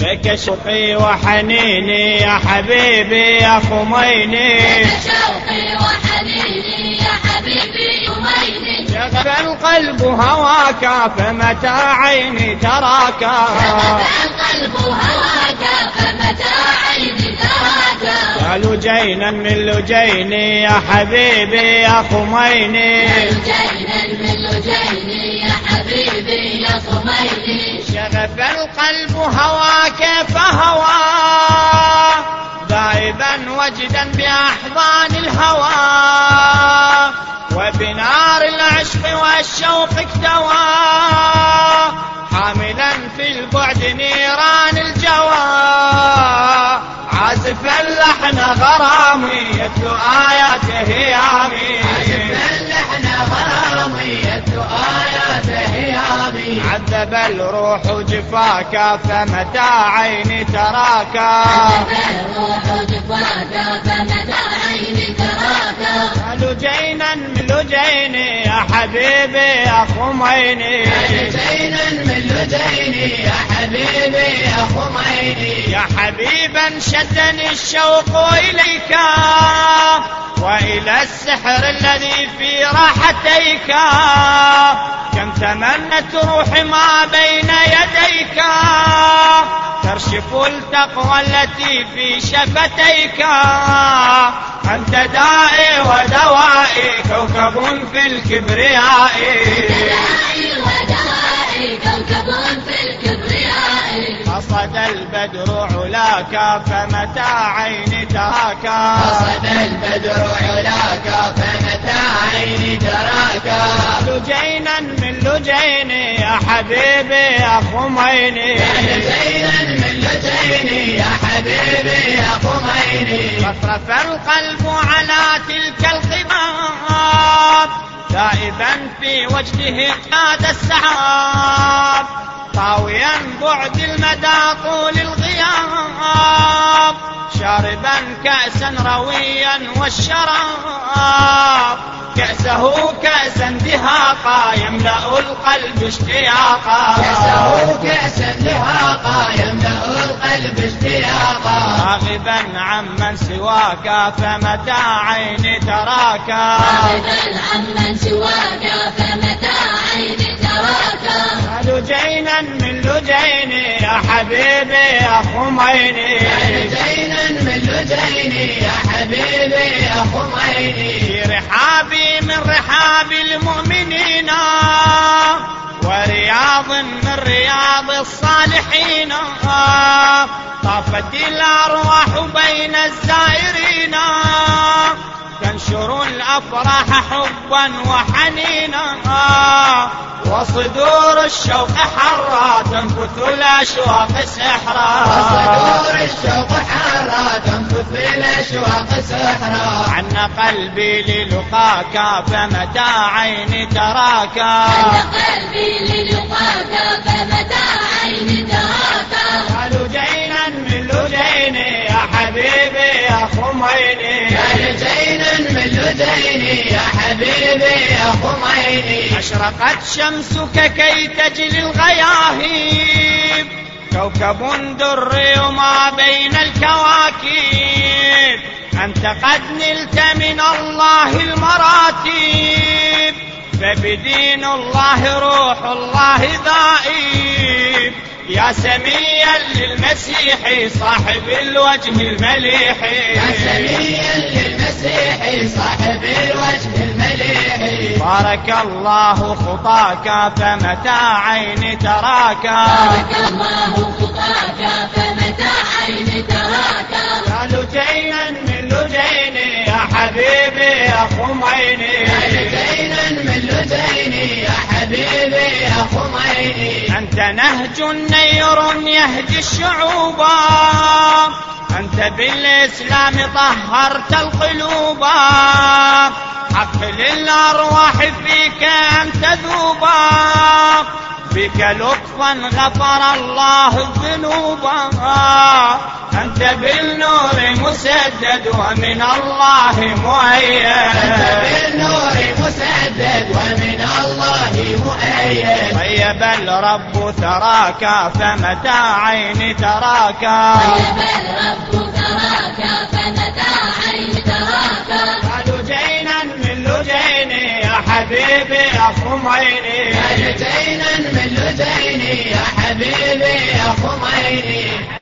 لك شوقي وحنيني يا حبيبي يا خميني لك شوقي وحنيني يا حبيبي خميني شغف القلب هواك فمتى عيني تراك؟ القلب هواك فمتى عيني تراك؟ يا لجينا من لجيني يا حبيبي يا خميني لجينا من لجيني يا حبيبي يا خميني شغف القلب هواك فهوى دائبا وجدا بأحضان الهوى. وبنار العشق والشوق اكتوى. حاملا في البعد نيران الجوى. عازف اللحن غرامي يتلو آيات هيامي اللحن غرامي عذب الروح جفاك فمتى عيني تراك؟ الروح جفاك فمتى عيني لجينا من لجيني يا حبيبي يا خميني لجينا من لجيني يا حبيبي يا خميني. يا حبيبا شدني الشوق إليك وإلى السحر الذي راحتيك كم تمنت روحي ما بين يديك. ترشف التقوى التي في شفتيك. أنت دائي ودوائي كوكب في الكبرياء. دائي ودائي كوكب في الكبرياء قصد البدر علاك فمتى عيني تراك؟ قصد البدر علاك فمتى عيني تراك لجينا من لجيني يا حبيبي يا خميني. لجينا من لجيني يا حبيبي يا خميني. رفرف القلب على تلك الخباب تائبا في وجهه حاد السحاب. طاويا بعد المدى طول الغياب. شاربا كأسا رويا والشراب. كأسه كأسا دهاقا يملأ القلب اشتياقا. كأسه كأسا لهاقا يملأ القلب اشتياقا. راغبا عمن سواك فمتى عيني تراك راغبا عمن سواك فمتى عيني تراك لجينا من لجيني يا حبيبي يا خميني لجينا من لجيني يا حبيبي يا خميني في رحابي من رحاب المؤمنين ورياض من رياض الصالحين. طافت الأرواح بين الزائرين. تنشر الأفراح حبا وحنينا. وصدور الشوق حرا تنفث الأشواق سحرا. صدور الشوق حارة تنفث بالأشواق سحرا. عن قلبي للقاك فمتى عيني تراك أن قلبي للقاك فمتى يا حبيبي يا خميني أشرقت شمسك كي تجلي الغياهيب. كوكب دري وما بين الكواكب. أنت قد نلت من الله المراتب. فبدين الله روح الله ذائب. يا سميا للمسيح صاحب الوجه المليح. يا سميا للمسيح صاحب الوجه المليح. بارك الله خطاك فمتى عيني تراك؟ بارك الله خطاك فمتى عيني تراك؟ يا لجينا من لجيني يا حبيبي يا خميني. لجينا من لجيني يا حبيبي يا خميني. أنت نهج نير يهدي الشعوب. أنت بالإسلام طهرت القلوب. حق للأرواح فيك أن تذوبا بك لطفا غفر الله الذنوب. أنت بالنور مسدد ومن الله مؤيد. أنت بالنور مسدد ومن الله مؤيد طيب الرب تراك فمتى عين تراك؟ طيب الرب تراك فمتى عين تراك لجينا من لجيني يا حبيبي أخم عيني لجينا من لجين يا حبيبي أخم عيني